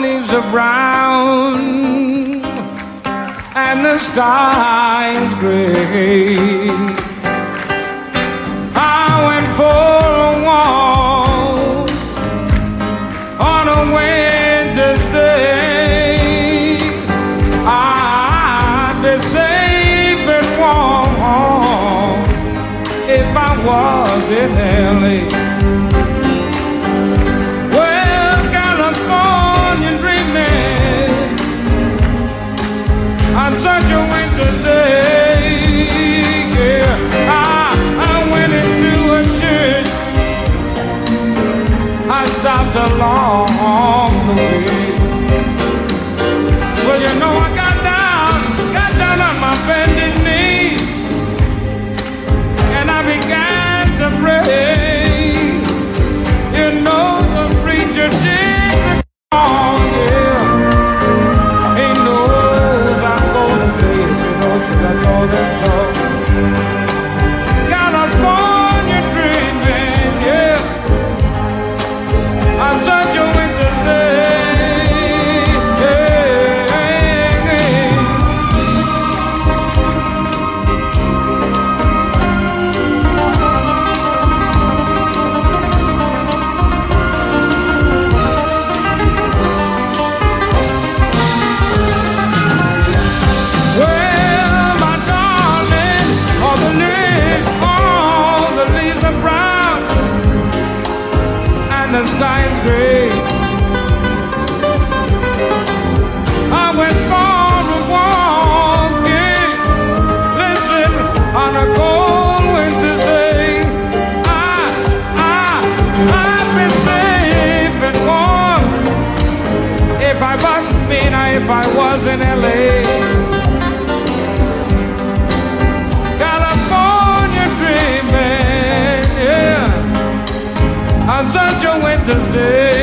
leaves are brown and the sky is gray. I went for a walk on a winter's day. I'd be safe and warm if I was in LA. On such a winter's day. Yeah, I, I went into a church. I stopped along is gray. I went for a walk, yeah, listen, on a cold winter's day. I, I, I've been safe and warm if I wasn't mean, if I was in L.A. on such a winter's day,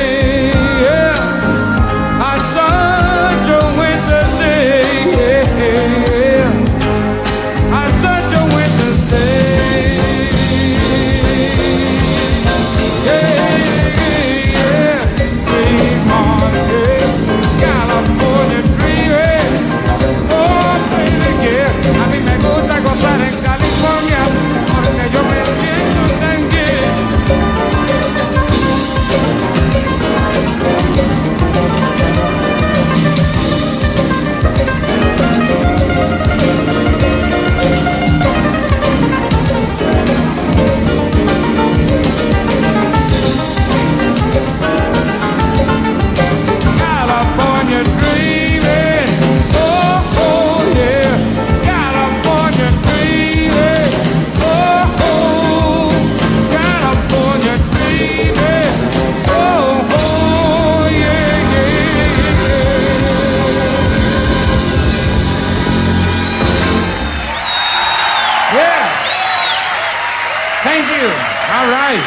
Thank you. All right.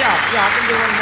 Yeah, yeah, I can do one more.